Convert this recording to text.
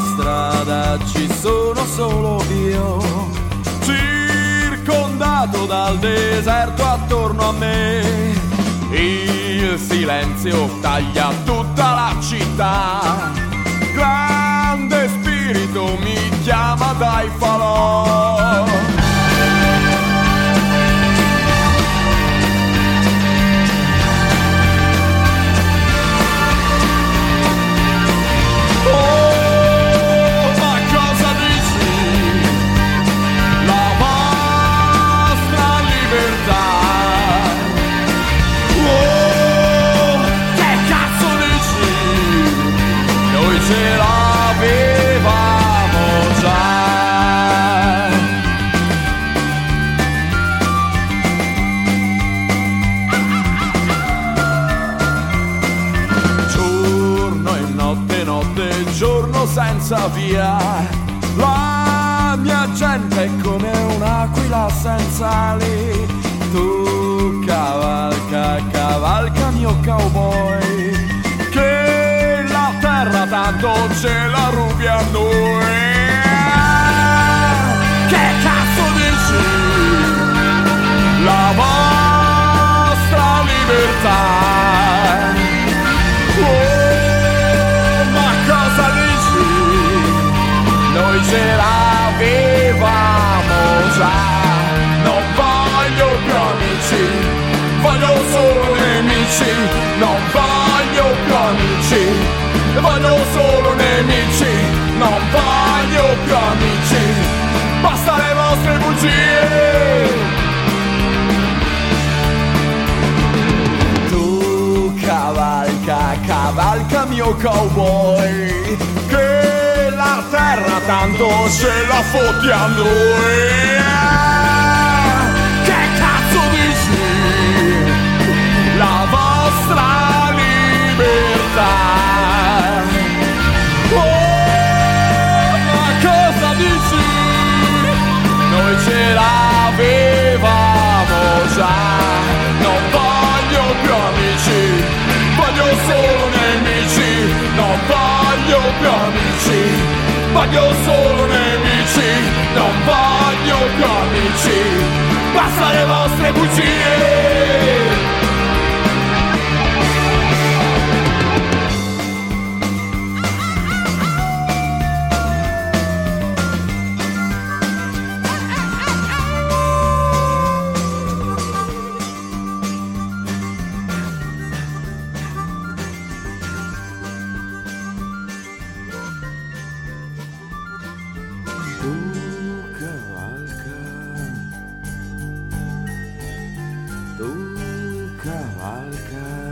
strada ci sono solo io, circondato dal deserto attorno a me. Il silenzio taglia tutta la città. Grande spirito mi chiama dai falò. Senza via. La mia gente è come un'aquila senza ali. Tu cavalca, cavalca mio cowboy. Che la terra tanto ce ce l'avevamo già. Non voglio più amici, voglio solo nemici. Non voglio più amici, voglio solo nemici. Non voglio più amici, basta le vostre bugie. Cavalca, cavalca mio cowboy tanto ce la fotti a noi Voglio solo nemici Non voglio più amici. Basta le vostre bugie I'll.